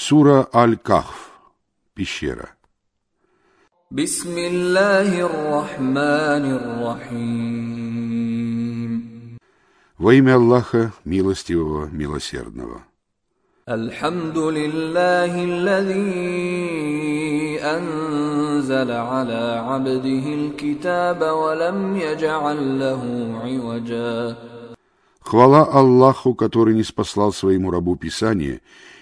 Сура Аль-Кахф. Пещера. بسم الله الرحمن الرحيم Во имя Аллаха, милостивого, милосердного. الحمد لله الذي أنزل على عبده الكتاب ولم يجعل له عوجا Хвала Аллаху, который не спаслал своему рабу Писание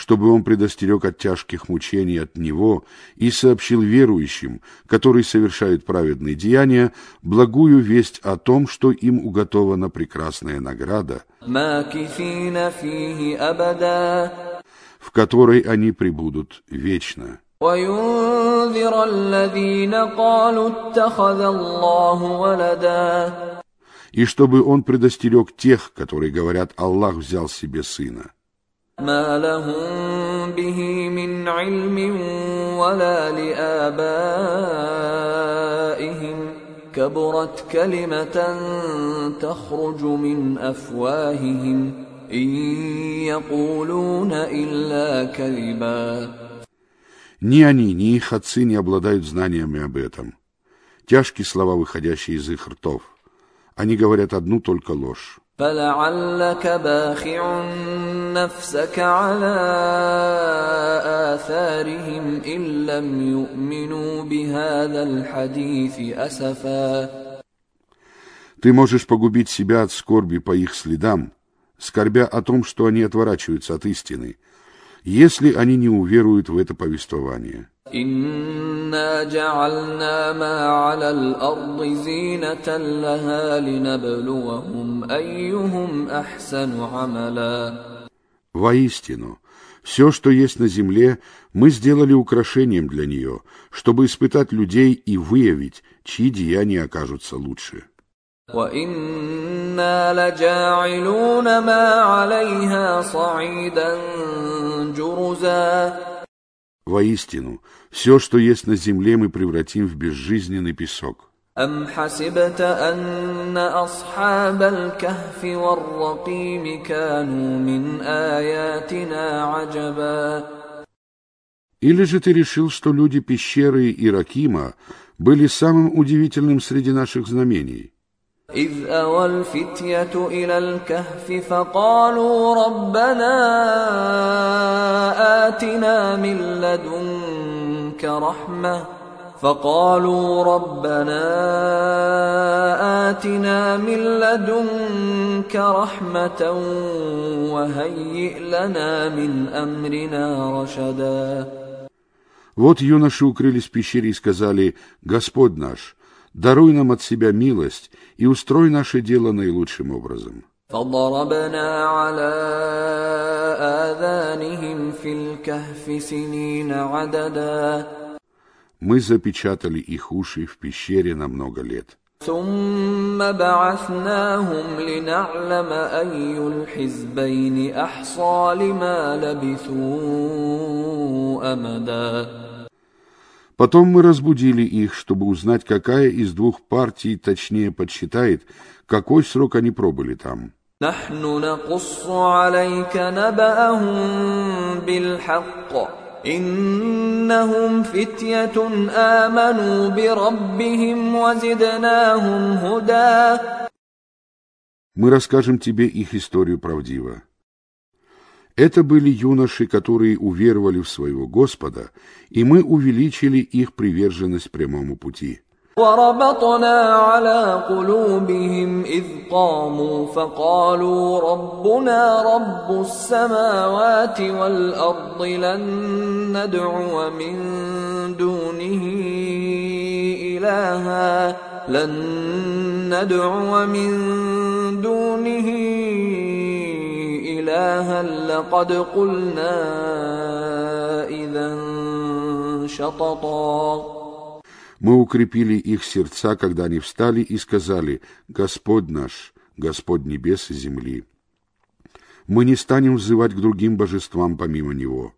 чтобы он предостерег от тяжких мучений от него и сообщил верующим, которые совершают праведные деяния, благую весть о том, что им уготована прекрасная награда, ماكثين فيه أبدا в которой они пребудут вечно. وينذر الذين قالوا اتخذ الله ولدا И чтобы он предостерег тех, которые говорят, Аллах взял себе сына. ما لهم به من علم ولا لآبائهم كبرت كلمة تخرج من أفواههم إن يقولون إلا كذبا Ни они, ни их отцы не обладают знаниями об этом. Тяжкие слова, выходящие из их ртов. Они говорят одну только ложь. فلعلك باخع نفسك على آثارهم إن لم يؤمنوا بهذا الحديث أسفا Ты можешь погубить себя от скорби по их следам, скорбя о том, что они отворачиваются от истины, если они не уверуют в это повествование. إنا جعلنا ما على الأرض زينة لها لنبلوهم أيهم أحسن عملا Воистину, все, что есть на земле, мы сделали украшением для нее, чтобы испытать людей и выявить, чьи деяния окажутся лучше. وإنا لجاعلون ما عليها صعيدا جرزا Воистину, все, что есть на земле, мы превратим в безжизненный песок. أم حسبت أن أصحاب الكهف والرقيم كانوا من آياتنا عجبا Или же ты решил, что люди пещеры и Ракима были самым удивительным среди наших знамений? إذ أوى الفتية إلى الكهف فقالوا ربنا آتنا من لدنك رحمة فقالوا ربنا آتنا من لدنك رحمة وهيئ لنا من أمرنا رشدا Вот юноши укрылись в пещере и сказали, «Господь наш, даруй нам от себя милость и устрой наше дело наилучшим образом». فضربنا على آذانهم في الكهف سنين عددا Мы запечатали их уши в пещере на много лет. ثم بعثناهم لنعلم أي الحزبين أحصى لما لبثوا أمدا Потом мы разбудили их, чтобы узнать, какая из двух партий точнее подсчитает, какой срок они пробыли там. نحن نقص عليك نبأهم بالحق إنهم فتية آمنوا بربهم وزدناهم هدى Мы расскажем тебе их историю правдиво. Это были юноши, которые уверовали в своего Господа, и мы увеличили их приверженность прямому пути. وربطنا على قلوبهم إذ قاموا فقالوا ربنا رب السماوات والأرض لن ندعو من دونه إلها لن ندعو من دونه إلها لقد قلنا إذا شططا Мы укрепили их сердца, когда они встали и сказали, «Господь наш, Господь небес и земли». Мы не станем взывать к другим божествам помимо Него.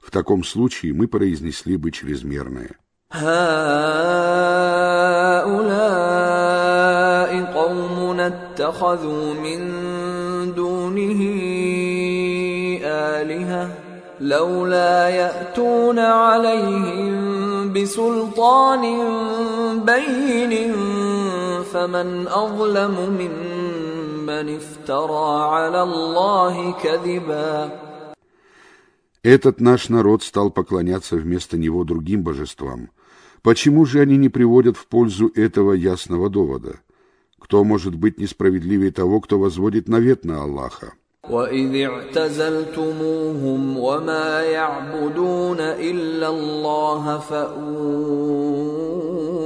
В таком случае мы произнесли бы чрезмерное. هؤلاء قوم اتخذوا من دونه آلهة لولا يأتون عليهم بسلطان بين فمن أظلم ممن افترى على الله كذباً Этот наш народ стал поклоняться вместо него другим божествам. Почему же они не приводят в пользу этого ясного довода? Кто может быть несправедливее того, кто возводит навет на Аллаха? وإذ اعتزلتموهم وما يعبدون إلا الله فأووا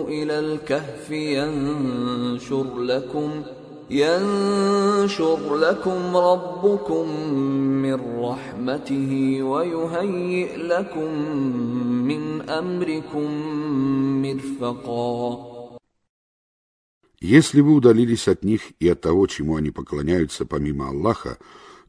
إلى الكهف ينشر لكم ۖ ينشر لكم ربكم من رحمته ويهيئ لكم من امركم مرفقا Если вы удалились от них и от того, чему они поклоняются помимо Аллаха,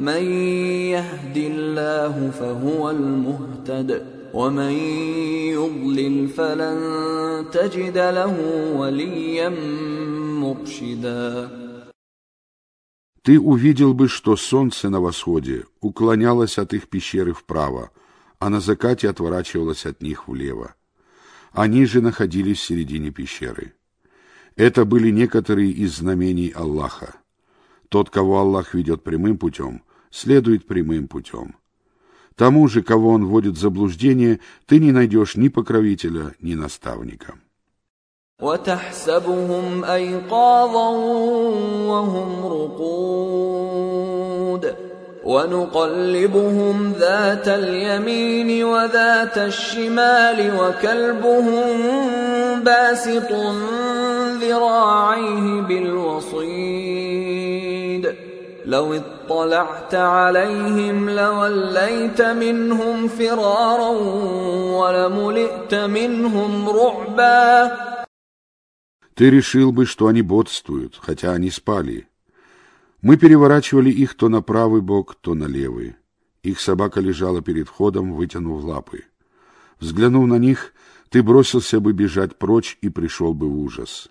من يهد الله فهو المهتد ومن يضلل فلن تجد له وليا مرشدا Ты увидел бы, что солнце на восходе уклонялось от их пещеры вправо, а на закате отворачивалось от них влево. Они же находились в середине пещеры. Это были некоторые из знамений Аллаха. Тот, кого Аллах ведет прямым путем, следует прямым путем. Тому же, кого он вводит в заблуждение, ты не найдешь ни покровителя, ни наставника. وتحسبهم أيقاظا وهم رقود ونقلبهم ذات اليمين وذات الشمال وكلبهم باسط ذراعيه بالوصيد لو اطلعت عليهم لوليت منهم فرارا ولملئت منهم رعبا Ты решил бы, что они бодствуют, хотя они спали. Мы переворачивали их то на правый бок, то на левый. Их собака лежала перед входом, вытянув лапы. Взглянув на них, ты бросился бы бежать прочь и пришел бы в ужас.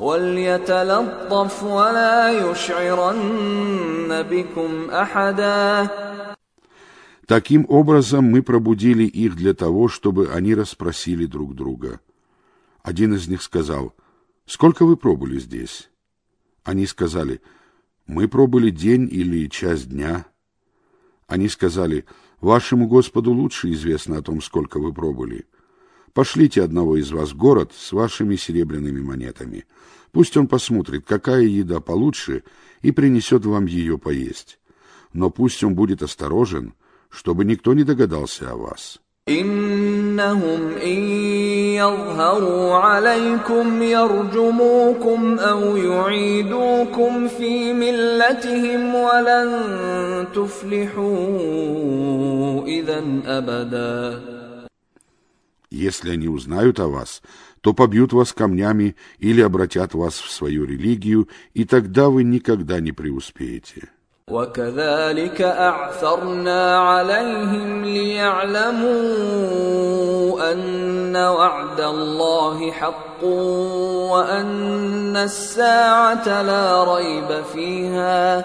وليتلطف ولا يشعرن بكم احدا Таким образом мы пробудили их для того, чтобы они расспросили друг друга. Один из них сказал, «Сколько вы пробыли здесь?» Они сказали, «Мы пробыли день или часть дня». Они сказали, «Вашему Господу лучше известно о том, сколько вы пробыли. Пошлите одного из вас в город с вашими серебряными монетами. Пусть он посмотрит, какая еда получше, и принесет вам ее поесть. Но пусть он будет осторожен, чтобы никто не догадался о вас. إنهم إن يظهروا عليكم يرجموكم أو يعيدوكم في ملتهم ولن تفلحوا إذا أبدا Если они узнают о вас, то побьют вас камнями или обратят вас в свою религию, и тогда вы никогда не преуспеете. وكذلك اعثرنا عليهم ليعلموا ان وعد الله حق وان الساعه لا ريب فيها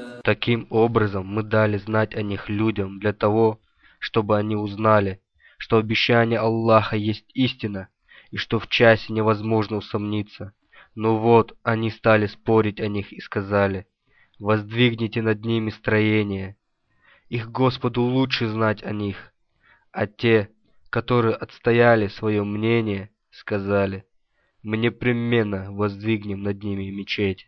Таким образом мы дали знать о них людям для того, чтобы они узнали, что обещание Аллаха есть истина, и что в часе невозможно усомниться. Но вот они стали спорить о них и сказали, «Воздвигните над ними строение». Их Господу лучше знать о них. А те, которые отстояли свое мнение, сказали, «Мы непременно воздвигнем над ними мечеть».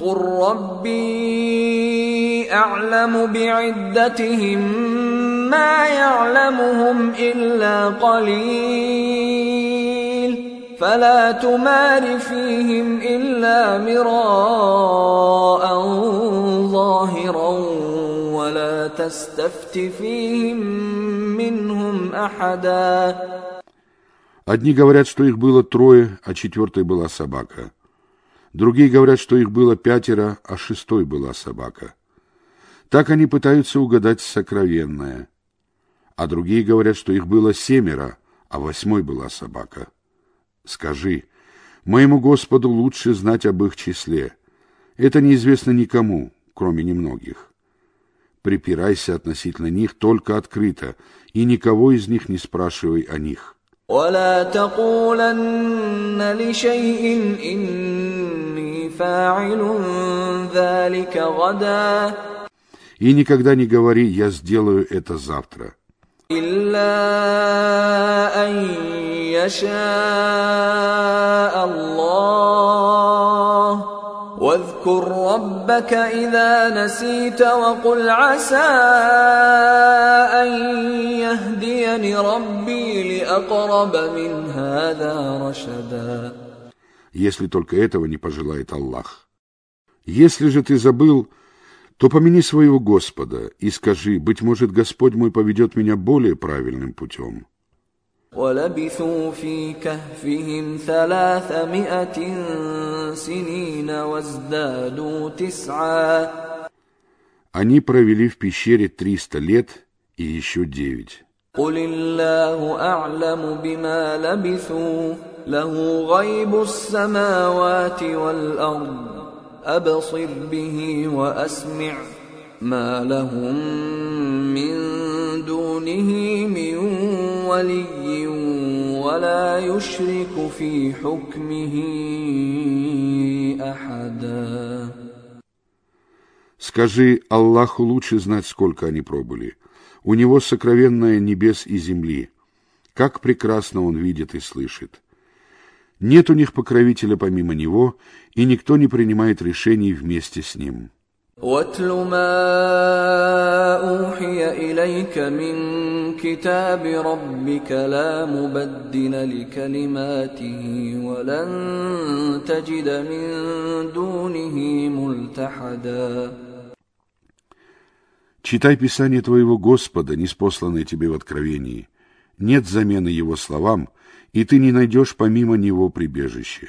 قل ربي أعلم بعدتهم ما يعلمهم إلا قليل فلا تمار فيهم إلا مراء ظاهرا ولا تستفت فيهم منهم أحدا Одни говорят, что их было трое, а четвертой была собака. Другие говорят, что их было пятеро, а шестой была собака. Так они пытаются угадать сокровенное. А другие говорят, что их было семеро, а восьмой была собака. Скажи, моему Господу лучше знать об их числе. Это неизвестно никому, кроме немногих. Припирайся относительно них только открыто, и никого из них не спрашивай о них. ولا تقولن لشيء إني فاعل ذلك غدا И никогда не говори «я сделаю это завтра». إلا أن يشاء الله واذكر ربك إذا نسيت وقل عسى أن يهديني ربي لأقرب من هذا رشدا если только этого не пожелает Аллах. Если же ты забыл, то помяни своего Господа и скажи, быть может, Господь мой поведет меня более правильным путем. ولبثوا في كهفهم ثلاثمائة سنين وازدادوا تسعا Они провели в пещере триста лет и еще девять. قل الله أعلم بما لبثوا له غيب السماوات والأرض أبصر به وأسمع ما لهم من دونه من ولي ولا يشرك في حكمه أحدا Скажи, Аллаху лучше знать, сколько они пробыли. У него сокровенное небес и земли. Как прекрасно он видит и слышит. Нет у них покровителя помимо него, и никто не принимает решений вместе с ним. واتل ما اوحي اليك من كتاب ربك لا مبدل لكلماته ولن تجد من دونه ملتحدا Читай Писание твоего Господа, неспосланное тебе в откровении. Нет замены его словам, и ты не найдешь помимо него прибежище.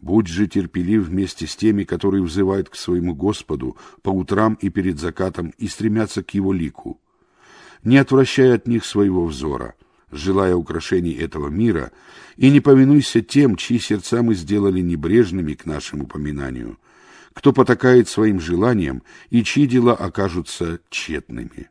Будь же терпелив вместе с теми, которые взывают к своему Господу по утрам и перед закатом и стремятся к Его лику. Не отвращай от них своего взора, желая украшений этого мира, и не повинуйся тем, чьи сердца мы сделали небрежными к нашему поминанию – кто потакает своим желаниям и чьи дела окажутся тщетными.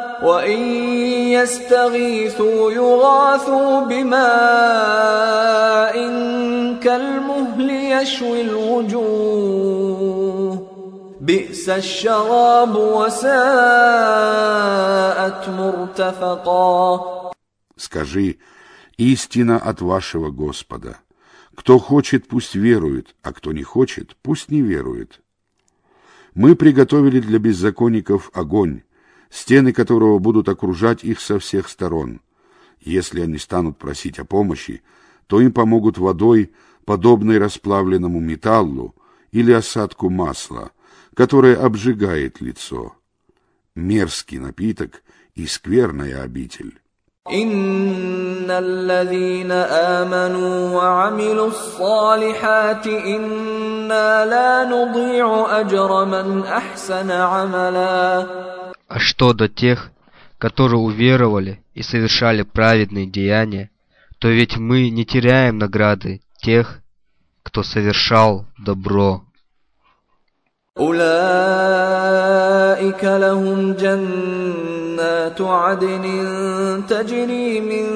وإن يستغيثوا يغاثوا بماء كالمهل يشوي الوجوه بئس الشراب وساءت مرتفقا Скажи, истина от вашего Господа. Кто хочет, пусть верует, а кто не хочет, пусть не верует. Мы приготовили для беззаконников огонь, стены которого будут окружать их со всех сторон. Если они станут просить о помощи, то им помогут водой, подобной расплавленному металлу или осадку масла, которое обжигает лицо. Мерзкий напиток и скверная обитель. إن الذين آمنوا وعملوا الصالحات إنا لا نضيع أجر من أحسن عملا А что до тех, которые уверовали и совершали праведные деяния, то ведь мы не теряем награды тех, кто совершал добро. أولئك لهم جنات عدن تجري من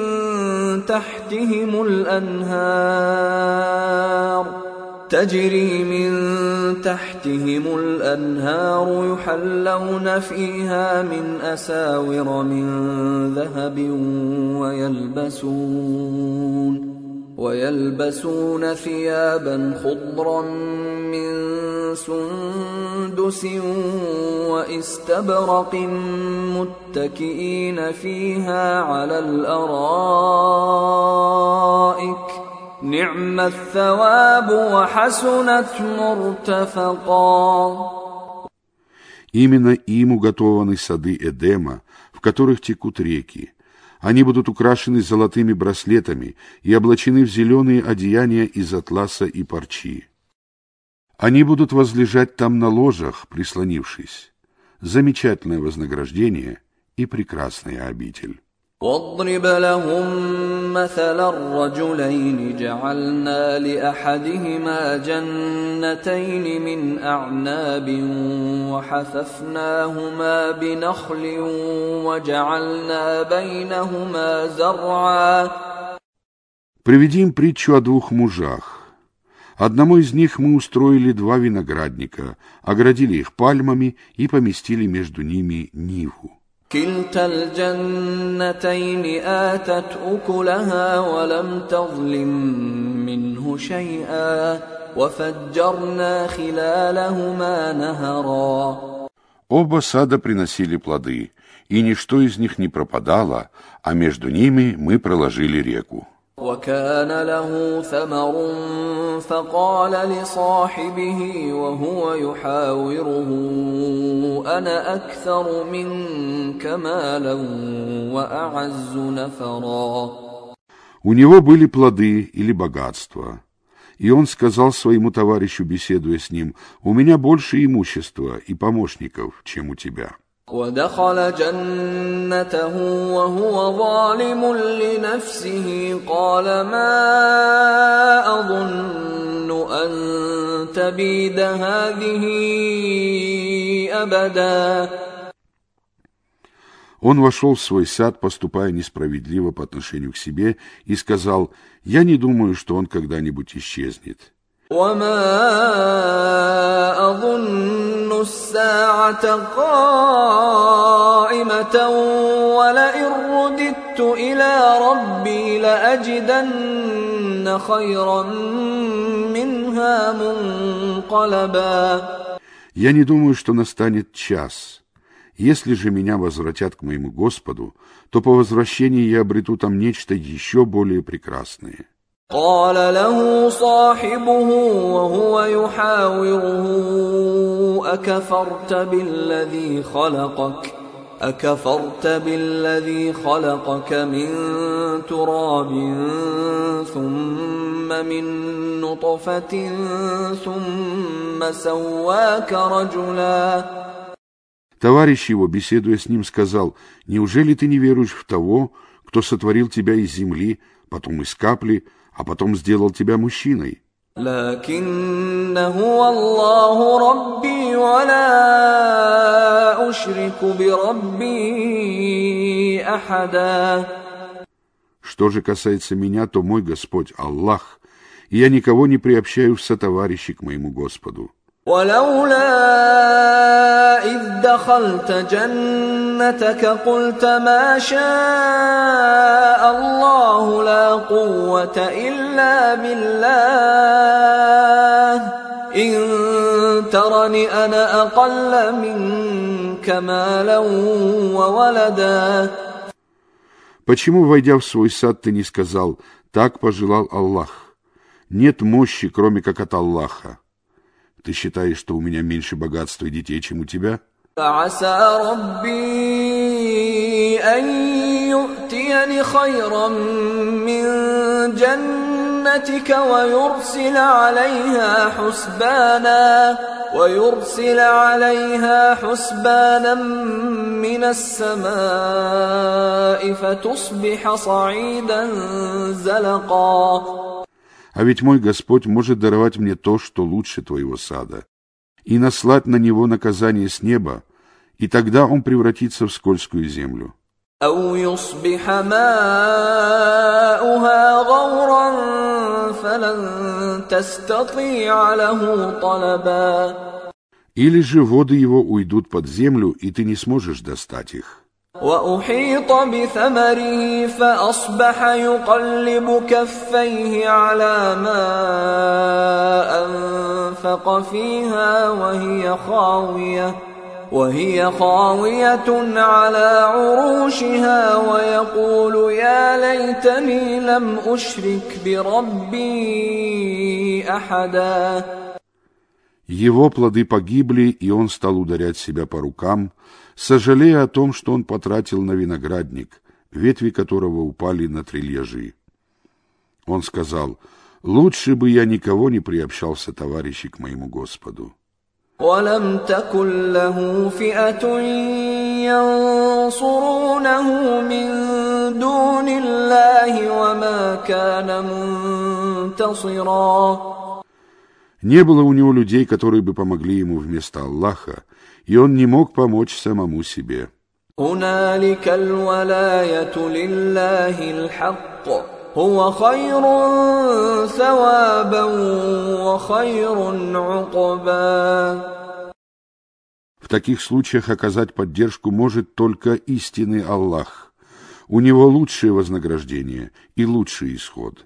تحتهم الأنهار تجري من تحتهم الأنهار يحلون فيها من أساور من ذهب ويلبسون ويلبسون ثيابا خضرا من سندس وإستبرق متكئين فيها على الأرائك نعم الثواب وحسنت مرتفقا Именно им уготованы сады Эдема, в которых текут реки. Они будут украшены золотыми браслетами и облачены в зеленые одеяния из атласа и парчи. Они будут возлежать там на ложах, прислонившись. Замечательное вознаграждение и прекрасная обитель. واضرب لهم مثل الرجلين جعلنا لاحدهما جنتين من اعناب وحففناهما بنخل وجعلنا بينهما زرعا Приведи им притчу о двух мужах. Одному из них мы устроили два виноградника, оградили их пальмами и поместили между ними ниву. كلتا الجنتين آتت أكلها ولم تظلم منه شيئا وفجرنا خلالهما نهرا Оба сада приносили плоды, и ничто из них не пропадало, а между ними мы проложили реку. وكان له ثمر فقال لصاحبه وهو يحاوره انا اكثر منك مالا واعز نفرا У него были плоды или богатства. И он сказал своему товарищу, беседуя с ним, «У меня больше имущества и помощников, чем у тебя». ودخل جنته وهو ظالم لنفسه قال ما اظن ان تبيد هذه ابدا Он вошел в свой сад, поступая несправедливо по отношению к себе, и сказал, «Я не думаю, что он когда-нибудь исчезнет». وما أظن الساعة قائمة ولئن رددت رددت إلى ربي لأجدن خيرا منها منقلبا Я не думаю, что настанет час. Если же меня возвратят к моему Господу, то по возвращении я обрету там нечто еще более прекрасное. قال له صاحبه وهو يحاوره أكفرت بالذي خلقك أكفرت بالذي خلقك من تراب ثم من نطفة ثم سواك رجلا Товарищ его, беседуя с ним, сказал, «Неужели ты не веруешь в того, кто сотворил тебя из земли, потом из капли, а потом сделал тебя мужчиной. Что же касается меня, то мой Господь Аллах, и я никого не приобщаю в сотоварищи к моему Господу. ولولا إذ دخلت جنتك قلت ما شاء الله لا قوة إلا بالله إن ترني أنا أقل منك مالا وولدا Почему, войдя в свой сад, ты не сказал, так пожелал Аллах? Нет мощи, кроме как от Аллаха. Ты считаешь, что у меня меньше богатства и детей, чем у тебя? فعسى ربي أن يؤتيني خيرا من جنتك ويرسل عليها حسبانا ويرسل عليها حسبانا من السماء فتصبح صعيدا زلقا А ведь мой Господь может даровать мне то, что лучше твоего сада, и наслать на него наказание с неба, и тогда он превратится в скользкую землю. Или же воды его уйдут под землю, и ты не сможешь достать их. وأحيط بثمره فأصبح يقلب كفيه على ما أنفق فيها وهي خاوية وهي خاوية على عروشها ويقول يا ليتني لم أشرك بربي أحدا Его плоды погибли, и он стал ударять себя по рукам, сожалея о том, что он потратил на виноградник, ветви которого упали на трильяжи. Он сказал, «Лучше бы я никого не приобщался, товарищи, к моему Господу». ولم تكن له فئة ينصرونه من دون الله وما كان منتصرا Не было у него людей, которые бы помогли ему вместо Аллаха, и он не мог помочь самому себе. هنالك الولاية لله الحق هو خير ثوابا وخير عقبا В таких случаях оказать поддержку может только истинный Аллах. У него лучшее вознаграждение и лучший исход.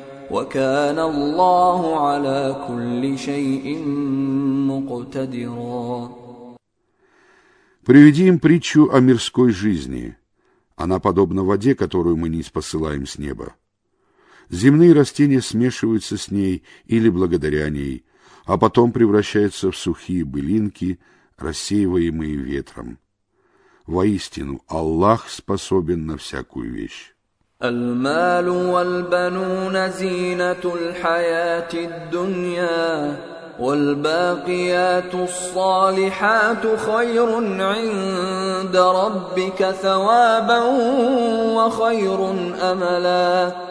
وكان الله على كل شيء مقتدرا Приведи им притчу о мирской жизни. Она подобна воде, которую мы не спосылаем с неба. Земные растения смешиваются с ней или благодаря ней, а потом превращаются в сухие былинки, рассеиваемые ветром. Воистину, Аллах способен на всякую вещь. المال والبنون زينة الحياة الدنيا والباقيات الصالحات خير عند ربك ثوابا وخير أملا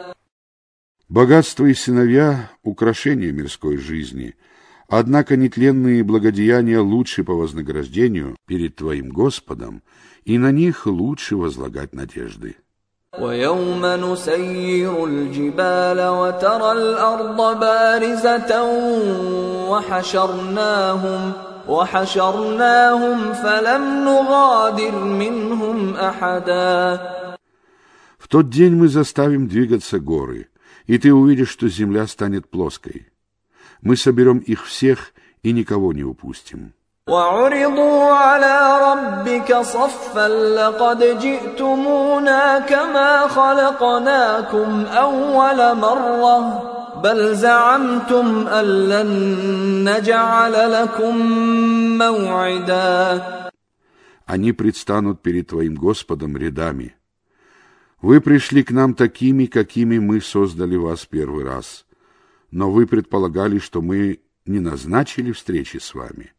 Богатство и сыновья — украшение мирской жизни, Однако нетленные благодеяния лучше по вознаграждению перед Твоим Господом, и на них лучше возлагать надежды. ويوم نسير الجبال وترى الأرض بارزة وحشرناهم وحشرناهم فلم نغادر منهم أحدا В тот день мы заставим двигаться горы, и ты увидишь, что земля станет плоской. Мы соберем их всех и никого не упустим. وعرضوا على ربك صفا لقد جئتمونا كما خلقناكم أول مرة بل زعمتم أن لن نجعل لكم موعدا Они предстанут перед Твоим Господом рядами. Вы пришли к нам такими, какими мы создали вас первый раз, но вы предполагали, что мы не назначили встречи с вами. —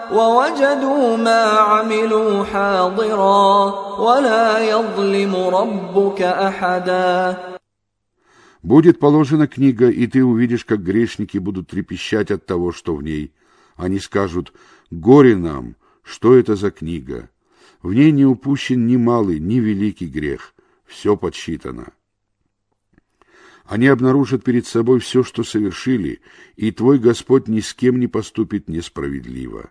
ووجدوا ما عملوا حاضرا ولا يظلم ربك أحدا Будет положена книга, и ты увидишь, как грешники будут трепещать от того, что в ней. Они скажут, горе нам, что это за книга? В ней не упущен ни малый, ни великий грех. Все подсчитано. Они обнаружат перед собой все, что совершили, и твой Господь ни с кем не поступит несправедливо.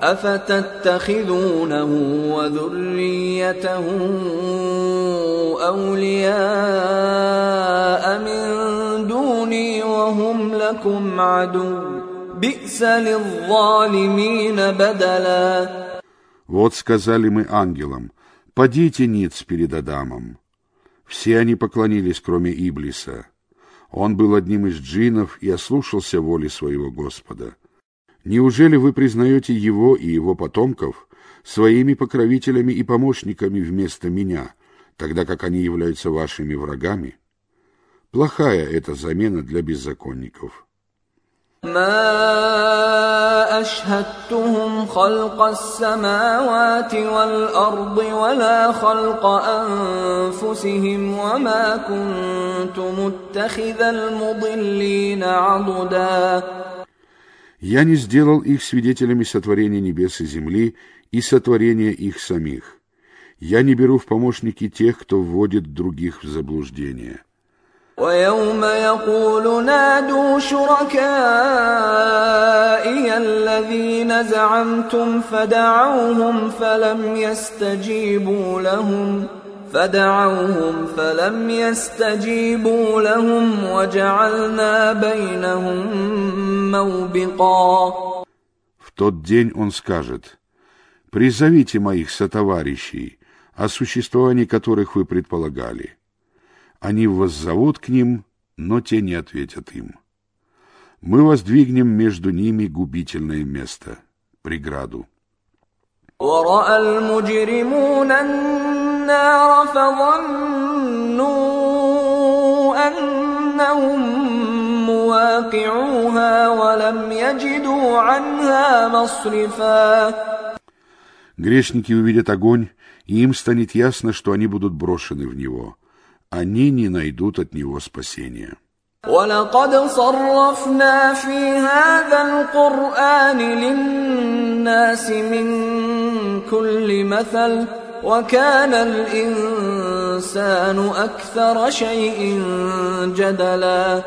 أفتتخذونه وذريته أولياء من دوني وهم لكم عدو بئس للظالمين بدلا Вот сказали мы ангелам, «Падите ниц перед Адамом». Все они поклонились, кроме Иблиса. Он был одним из джинов и ослушался воли своего Господа. Неужели вы признаете его и его потомков своими покровителями и помощниками вместо меня, тогда как они являются вашими врагами? Плохая эта замена для беззаконников. ما أشهدتهم خلق السماوات والأرض ولا خلق أنفسهم وما كنت متخذ المضلين عضداً Я не сделал их свидетелями сотворения небес и земли и сотворения их самих. Я не беру в помощники тех, кто вводит других в заблуждение. ويوم يقول نادوا شركائي الذين زعمتم فدعوهم فلم يستجيبوا لهم فدعوهم فلم يستجيبوا لهم وجعلنا بينهم موبقا В тот день он скажет, «Призовите моих сотоварищей, о существовании которых вы предполагали». Они воззовут к ним, но те не ответят им. Мы воздвигнем между ними губительное место, преграду. ورأى المجرمون النار فظنوا أنهم مواقعوها ولم يجدوا عنها مصرفا Грешники увидят огонь, и им станет ясно, что они будут брошены в него. Они не найдут от него спасения. ولقد صرفنا في هذا القرآن للناس من كل مثل وكان الإنسان أكثر شيء جدلا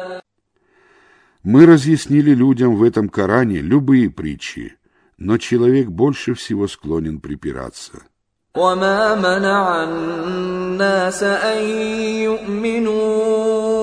Мы разъяснили людям в этом Коране любые притчи, но человек больше всего склонен припираться. وما منع الناس أن يؤمنوا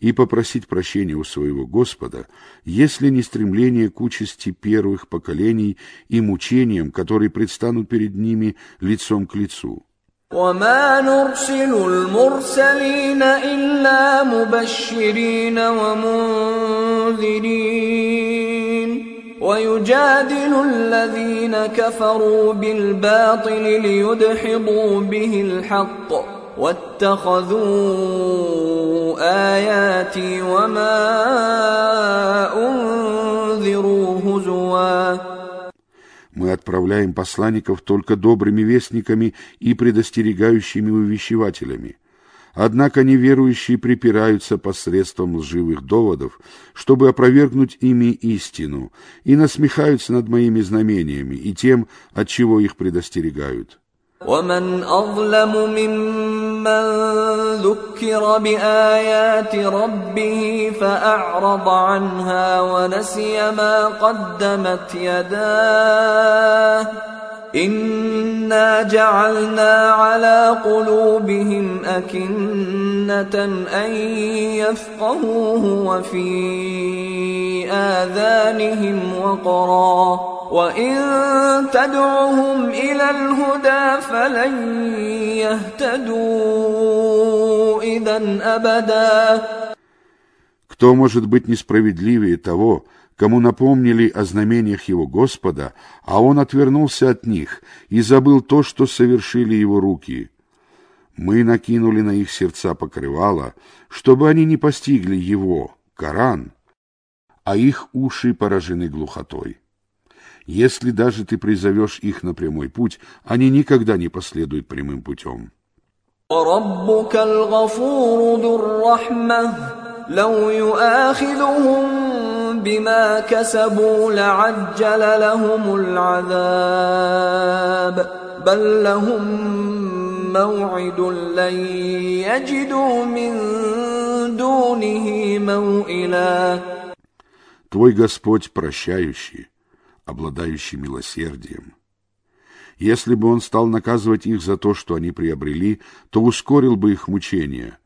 и попросить прощения у своего Господа, если не стремление к участи первых поколений и мучениям, которые предстанут перед ними лицом к лицу. وما نرسل المرسلين إلا مبشرين ومنذرين ويجادل الذين كفروا بالباطل ليدحضوا به الحق واتخذوا آياتي وما أنذروا هزوا Мы отправляем посланников только добрыми вестниками и предостерегающими увещевателями. Однако неверующие припираются посредством лживых доводов, чтобы опровергнуть ими истину, и насмехаются над моими знамениями и тем, от чего их предостерегают. ومن اظلم ممن ذكر بآيات ربه فأعرض عنها ونسي ما قدمت يداه. إنا جعلنا على قلوبهم أكنة أن يفقهوه وفي آذانهم وقرا. وإن تدعهم إلى الهدى فلن يهتدوا إذا أبدا Кто может быть несправедливее того, кому напомнили о знамениях его Господа, а он отвернулся от них и забыл то, что совершили его руки? Мы накинули на их сердца покрывало, чтобы они не постигли его, Коран, а их уши поражены глухотой. Если даже ты призовешь их на прямой путь, они никогда не последуют прямым путем. وربك الغفور ذو الرحمة لو يؤاخذهم بما كسبوا لعجل لهم العذاب بل لهم موعد لن يجدوا من دونه موئلا Твой Господь прощающий, обладающий милосердием. Если бы он стал наказывать их за то, что они приобрели, то ускорил бы их мучения.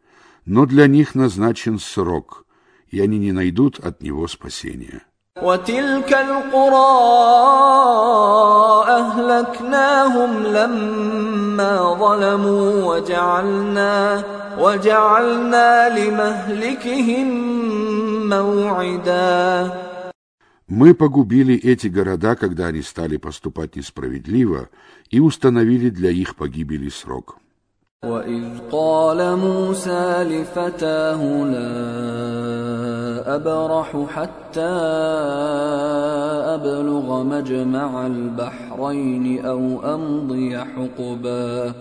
Но для них назначен срок, и они не найдут от него спасения. وتلك القرى أهلكناهم لما ظلموا وجعلنا وجعلنا لمهلكهم موعدا Мы погубили эти города, когда они стали поступать несправедливо, и установили для их погибели срок. وإذ قال موسى لفتاه لا أبرح حتى أبلغ مجمع البحرين أو أمضي حقبا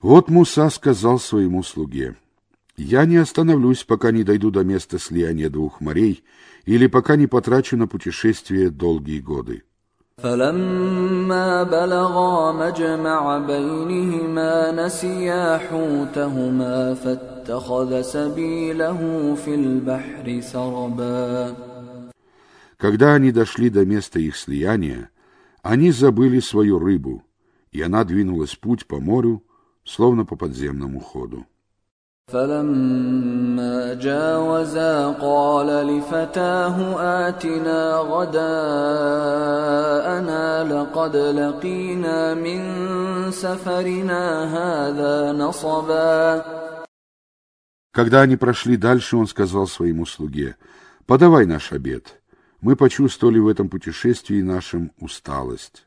Вот Муса сказал своему слуге, «Я не остановлюсь, пока не дойду до места слияния двух морей, или пока не потрачу на путешествие долгие годы. فلما بلغا مجمع بينهما نسيا حوتهما فاتخذ سبيله في البحر سربا Когда они дошли до места их слияния, они забыли свою рыбу, и она двинулась путь по морю, словно по подземному ходу. فلما جاوزا قال لفتاه آتنا غداءنا لقد لقينا من سفرنا هذا نصبا Когда они прошли дальше, он сказал своему слуге, «Подавай наш обед. Мы почувствовали в этом путешествии нашим усталость».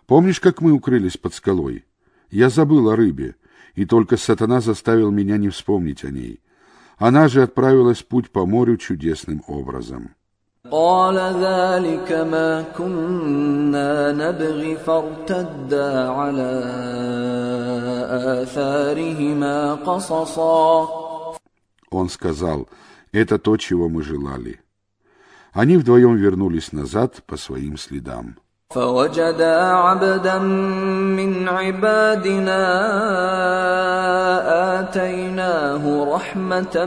«Помнишь, как мы укрылись под скалой? Я забыл о рыбе, и только сатана заставил меня не вспомнить о ней. Она же отправилась в путь по морю чудесным образом». قال ذلك ما كنا نبغي فارتدا على آثارهما قصصا Он сказал, это то, чего мы желали. Они вдвоем вернулись назад по своим следам. فوجدا عبدا من عبادنا آتيناه رحمة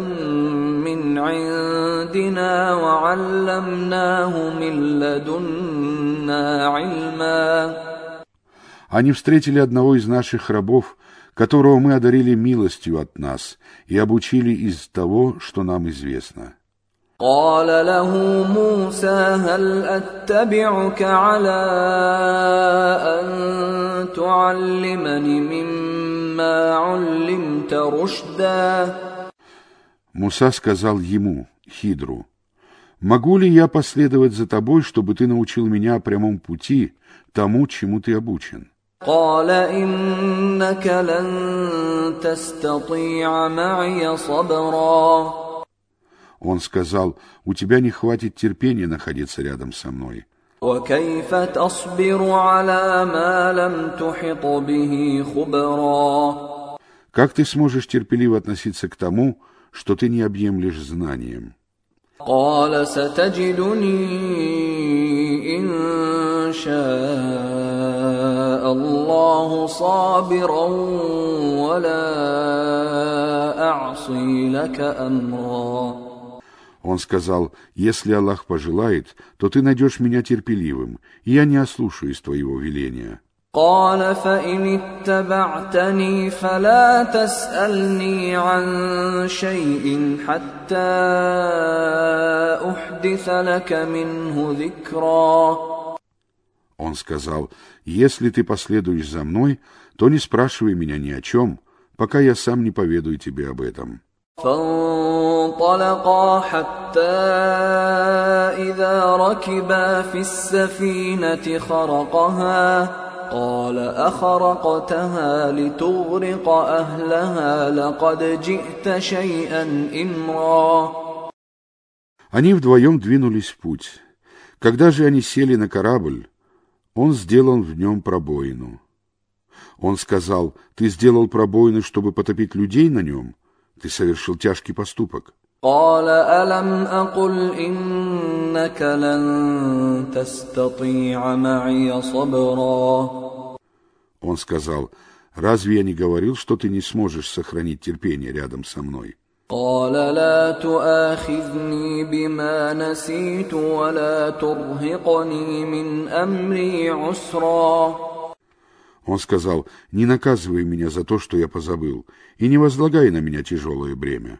من عندنا وعلمناه من لدنا علما Они встретили одного из наших рабов, которого мы одарили милостью от нас и обучили из того, что нам известно. قال له موسى هل اتبعك على ان تعلمني مما علمت رشدا Муса сказал ему, Хидру, «Могу ли я последовать за тобой, чтобы ты научил меня прямом пути, тому, чему ты обучен?» قال إنك لن تستطيع معي صبرا Он сказал, у тебя не хватит терпения находиться рядом со мной. وكيف تصبر على ما لم تحط به خبرا Как ты сможешь терпеливо относиться к тому, что ты не объемлешь знанием? قال ستجدني إن شاء الله صابرا ولا أعصي لك أمرا Он сказал, если Аллах пожелает, то ты найдешь меня терпеливым, и я не ослушаюсь твоего веления. قال فإن اتبعتني فلا تسألني عن شيء حتى أحدث لك منه ذكرا Он сказал, если ты последуешь за мной, то не спрашивай меня ни о чем, пока я сам не поведаю тебе об этом. فانطلقا حتى إذا ركبا في السفينة خرقها قال أخرقتها لتغرق أهلها لقد جئت شيئا إمرا Они вдвоем двинулись в путь. Когда же они сели на корабль, он сделал в нем пробоину. Он сказал, ты сделал пробоину, чтобы потопить людей на нем? Ты совершил тяжкий поступок. قال ألم أقل إنك لن تستطيع معي صبرا Он сказал, разве я не говорил, что ты не сможешь сохранить терпение рядом со мной? قال لا تؤاخذني بما نسيت ولا ترهقني من أمري عسرا Он сказал, не наказывай меня за то, что я позабыл, и не возлагай на меня тяжелое бремя.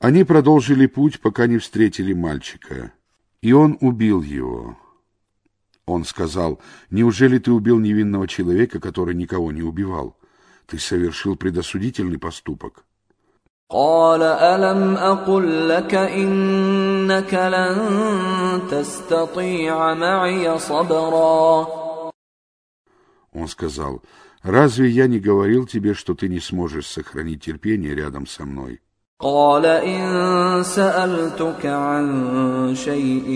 Они продолжили путь, пока не встретили мальчика, и он убил его. Он сказал, неужели ты убил невинного человека, который никого не убивал? Ты совершил предосудительный поступок. قال ألم أقل لك إنك لن تستطيع معي صبرا Он сказал, разве я не говорил тебе, что ты не сможешь сохранить терпение рядом со мной? قال إن سألتك عن شيء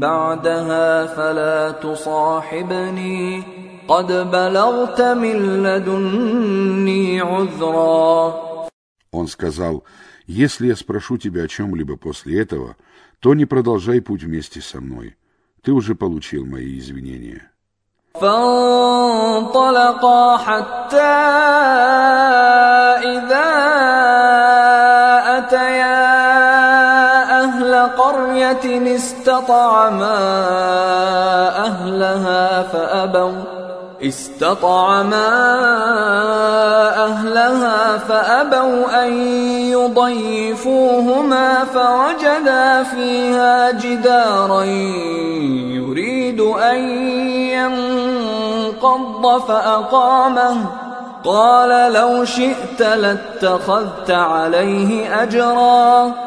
بعدها فلا تصاحبني قد بلغت من لدني عذرا Он сказал, если я спрошу тебя о чем-либо после этого, то не продолжай путь вместе со мной. Ты уже получил мои извинения. فانطلقا حتى إذا أتيا أهل قرية استطعما أهلها فأبوا. استطعما أهلها فأبوا أن يضيفوهما فوجدا فيها جدارا يريد أن ينقض فأقامه. قال لو شئت لاتخذت عليه أجرا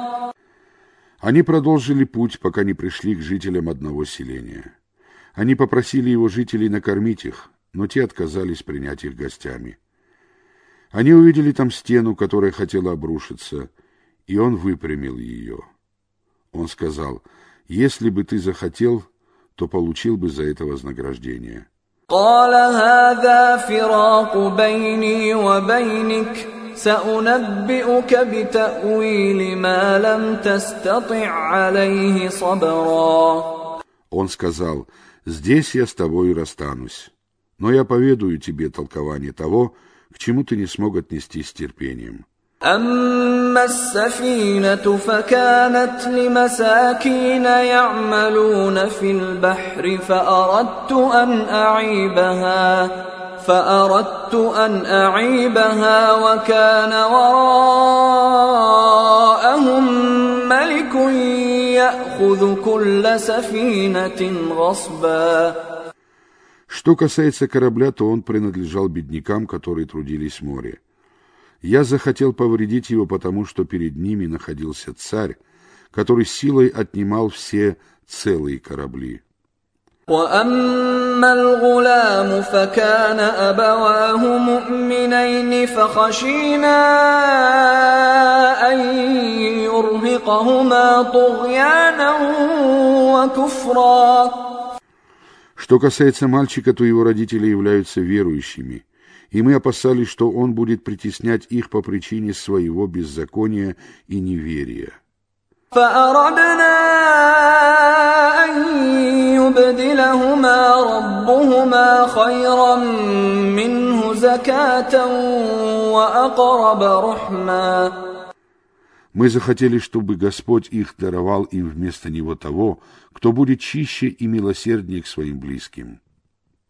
Они продолжили путь, пока не пришли к жителям одного селения. Они попросили его жителей накормить их, но те отказались принять их гостями. Они увидели там стену, которая хотела обрушиться, и он выпрямил ее. Он сказал, «Если бы ты захотел, то получил бы за это вознаграждение». قال هذا فراق بيني وبينك سأنبئك بتأويل ما لم تستطع عليه صبرا Он сказал, «Здесь я с тобой расстанусь, но я поведаю тебе толкование того, к чему ты не смог отнестись с терпением». أما السفينة فكانت لمساكين يعملون في البحر فأردت أن أعيبها فأردت أن أعيبها وكان وراءهم ملك يأخذ كل سفينة غصبا Что касается корабля, то он принадлежал беднякам, которые трудились в море. Я захотел повредить его, потому что перед ними находился царь, который силой отнимал все целые корабли. وأما الغلام فكان أبواه مؤمنين فخشينا أن يرهقهما طغيانا وكفرا Что касается мальчика, то его родители являются верующими, и мы опасались, что он будет притеснять их по причине своего беззакония и неверия. فأردنا أن يبدلهما ربهما خيرا منه زكاة وأقرب رحما Мы захотели, чтобы Господь их даровал им вместо него того, кто будет чище и милосерднее к своим близким.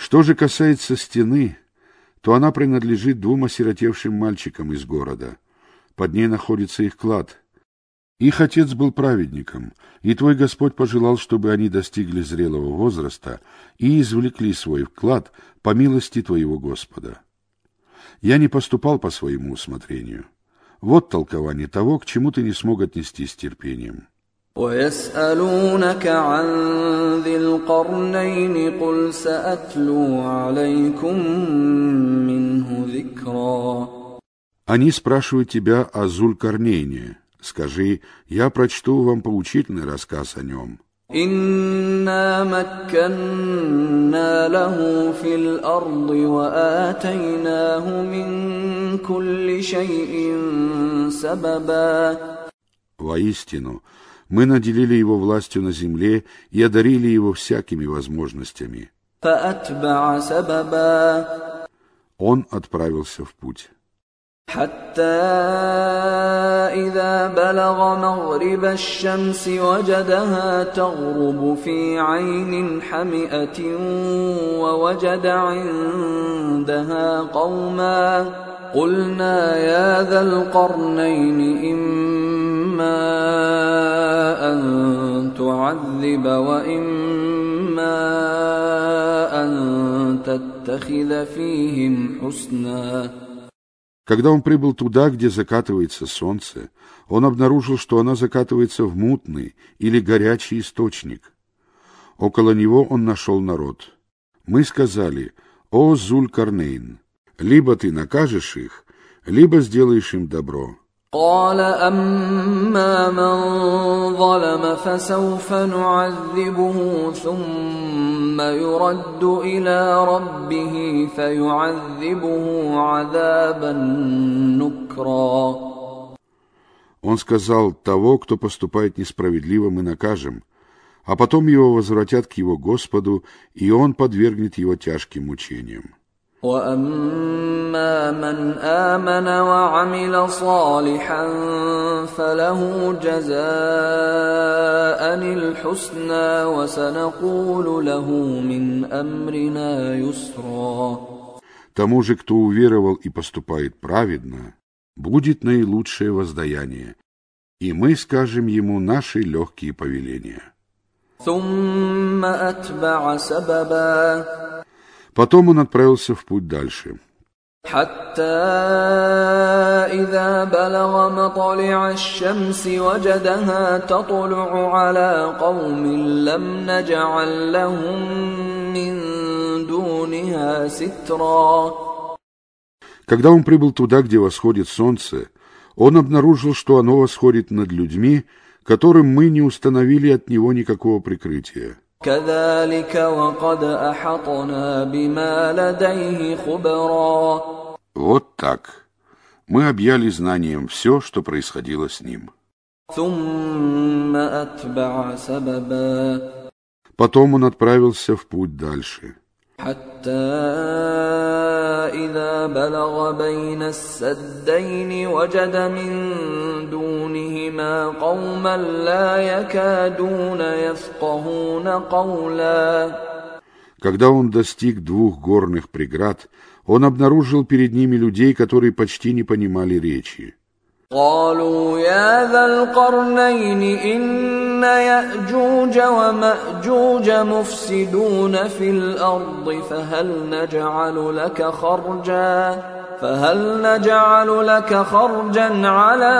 Что же касается стены, то она принадлежит двум осиротевшим мальчикам из города. Под ней находится их клад. Их отец был праведником, и твой Господь пожелал, чтобы они достигли зрелого возраста и извлекли свой вклад по милости твоего Господа. Я не поступал по своему усмотрению. Вот толкование того, к чему ты не смог отнестись терпением. ويسألونك عن ذي القرنين قل سأتلو عليكم منه ذكرا Они спрашивают тебя о Зулькарнейне. Скажи, я прочту вам поучительный рассказ о нем. إنا مكنا له في الأرض وآتيناه من كل شيء سببا Воистину, мы наделили его властью на земле и одарили его всякими возможностями. فأتبع سببا Он отправился в путь. حتى إذا بلغ مغرب الشمس وجدها تغرب في عين حمئة ووجد عندها قوما قلنا يا ذا القرنين إما أن تعذب وإما أن تتخذ فيهم حسناً Когда он прибыл туда, где закатывается солнце, он обнаружил, что она закатывается в мутный или горячий источник. Около него он нашел народ. Мы сказали, «О, Зуль-Карнейн, либо ты накажешь их, либо сделаешь им добро». قال أما من ظلم فسوف نعذبه ثم يرد إلى ربه فيعذبه عذابا نكرا Он сказал, того, кто поступает несправедливо, мы накажем, а потом его возвратят к его Господу, и он подвергнет его тяжким мучениям. واما من امن وعمل صالحا فله جزاء الحسنى وسنقول له من امرنا يسرا Тому же, кто уверовал и поступает праведно, будет наилучшее воздаяние, и мы скажем ему наши легкие повеления. ثم اتبع سببا Потом он отправился в путь дальше. حتى إذا بلغ مطلع الشمس وجدها تطلع على قوم لم نجعل لهم من دونها سترا Когда он прибыл туда, где восходит солнце, он обнаружил, что оно восходит над людьми, которым мы не установили от него никакого прикрытия. Вот так. Мы объяли знанием все, что происходило с ним. Потом он отправился в путь дальше. حتى إذا بلغ بين السدين وجد من دونهما قوما لا يكادون يفقهون قولا Когда он достиг двух горных преград, он обнаружил перед ними людей, которые почти не понимали речи. قالوا يا ذا القرنين إن يأجوج ومأجوج مفسدون في الأرض فهل نجعل لك خرجا فهل نجعل لك خرجا على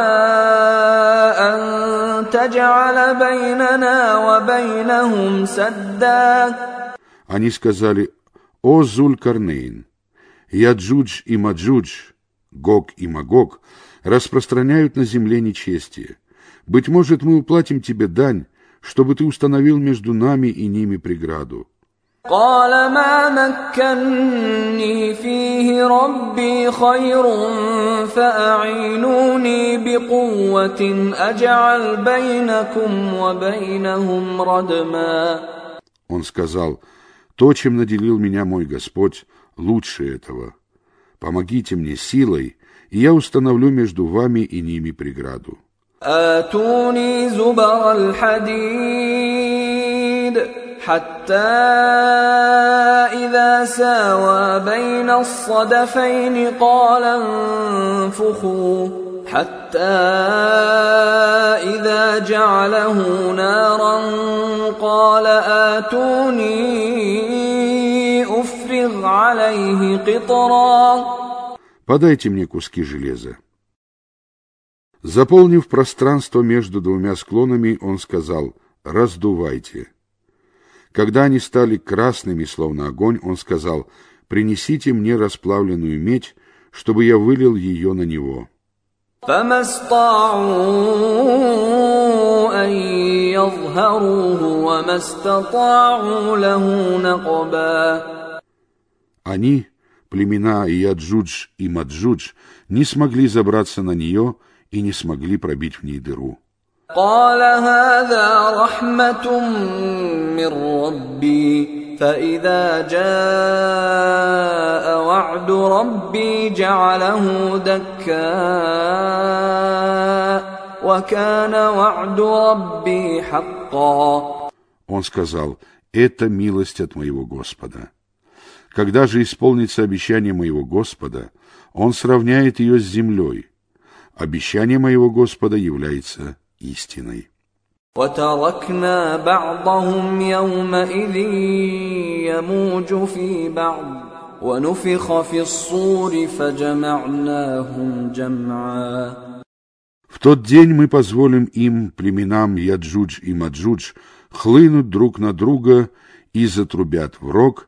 أن تجعل بيننا وبينهم سدا Они сказали, «О Зуль-Карнейн, Яджудж и Маджудж, Гог и Магог распространяют на земле нечестие. Быть может, мы уплатим тебе дань, чтобы ты установил между нами и ними преграду». قال ما مكني فيه ربي خير فأعينوني بقوة أجعل بينكم وبينهم ردما Он сказал, «То, чем наделил меня мой Господь, лучше этого. Помогите мне силой, и я установлю между вами и ними преграду». آتوني زبر الحديد حتى إذا ساوى بين الصدفين قال انفخوا حتى إذا جعله نارا قال آتوني أفرغ عليه قطرا Подайте мне куски железа. Заполнив пространство между двумя склонами, он сказал «раздувайте». Когда они стали красными, словно огонь, он сказал «принесите мне расплавленную медь, чтобы я вылил ее на него». فما استطاعوا أن يظهروه وما استطاعوا له نقبا Они, племена Яджудж и Маджудж, не смогли забраться на нее и не смогли пробить в ней дыру. قال هذا رحمة من ربي فإذا جاء وعد ربي جعله دكاء وكان وعد ربي حقا Он сказал, «Это милость от моего Господа». Когда же исполнится обещание моего Господа, Он сравняет ее с землей. Обещание моего Господа является истиной. وتركنا بعضهم يومئذ يموج في بعض ونفخ في الصور فجمعناهم جمعا В тот день мы позволим им, племенам Яджудж и Маджудж, хлынуть друг на друга и затрубят в рог,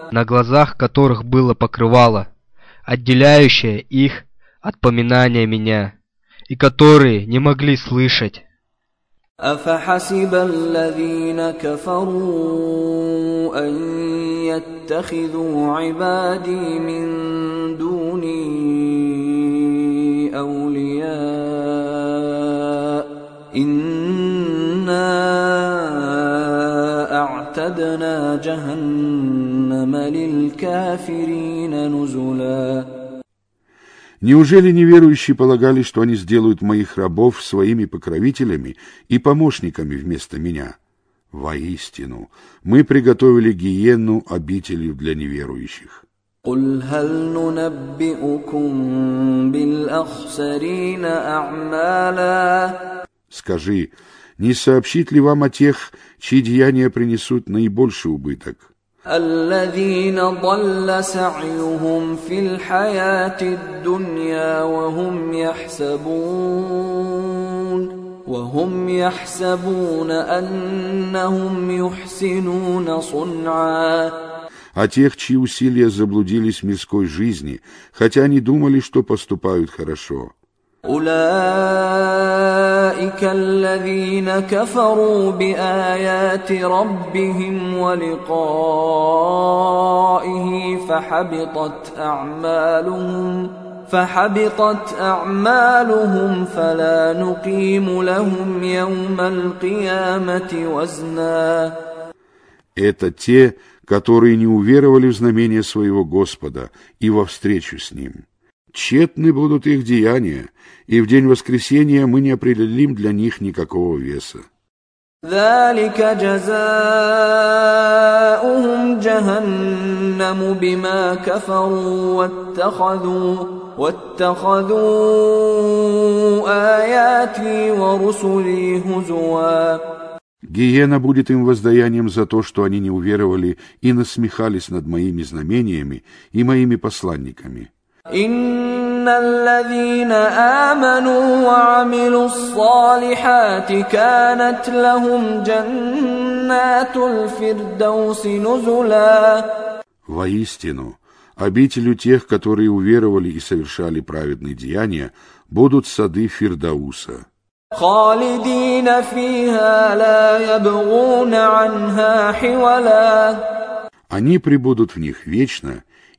на глазах которых было покрывало, отделяющее их от поминания меня, и которые не могли слышать. أفحسب الذين كفروا أن يتخذوا عبادي من دوني أولياء إنا أعتدنا جهنم للكافرين نزلاً Неужели неверующие полагали, что они сделают моих рабов своими покровителями и помощниками вместо меня? Воистину, мы приготовили гиенну обителью для неверующих. قل هل ننبئكم بالأخسرين أعمالا Скажи, не сообщит ли вам о тех, чьи деяния принесут наибольший убыток? الذين ضل سعيهم في الحياة الدنيا وهم يحسبون وهم يحسبون أنهم يحسنون صنعا а тех, чьи усилия заблудились в мирской жизни, хотя они думали, что поступают хорошо – أولئك الذين كفروا بآيات ربهم ولقائه فحبطت أعمالهم فحبطت أعمالهم فلا نقيم لهم يوم القيامة وزنا Это те, которые не уверовали в знамение своего Господа и во встречу с Ним. Тщетны будут их деяния, и в день воскресения мы не определим для них никакого веса. ذلك جزاؤهم جهنم بما كفروا واتخذوا واتخذوا آياتي ورسلي هزوا Гиена будет им воздаянием за то, что они не уверовали и насмехались над моими знамениями и моими посланниками. إن الذين آمنوا وعملوا الصالحات كانت لهم جنات الفردوس نزلا Воистину, обителю тех, которые уверовали и совершали праведные деяния, будут сады Фирдауса. خالدين فيها لا يبغون عنها حولا Они пребудут в них вечно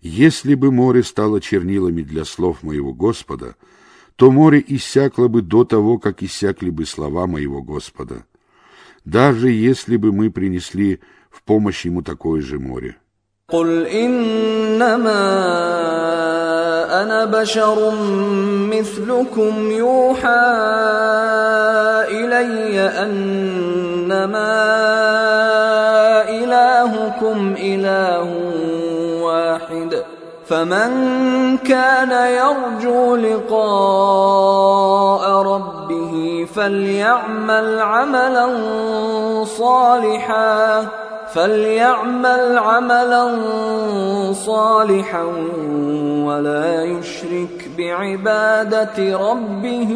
если бы море стало чернилами для слов моего Господа, то море иссякло бы до того, как иссякли бы слова моего Господа, даже если бы мы принесли в помощь ему такое же море. قل إنما أنا بشر مثلكم يوحى إلي أنما إلهكم إله واحد فمن كان يرجو لقاء ربه فليعمل عملا صالحا فليعمل عملا صالحا ولا يشرك بعبادة ربه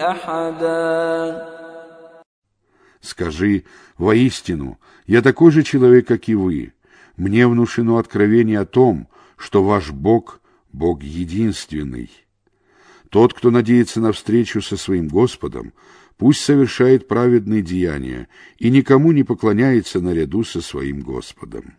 أحدا Скажи, воистину, я такой же человек, как и вы. Мне внушено откровение о том, что ваш Бог – Бог единственный. Тот, кто надеется на встречу со своим Господом, пусть совершает праведные деяния и никому не поклоняется наряду со своим Господом.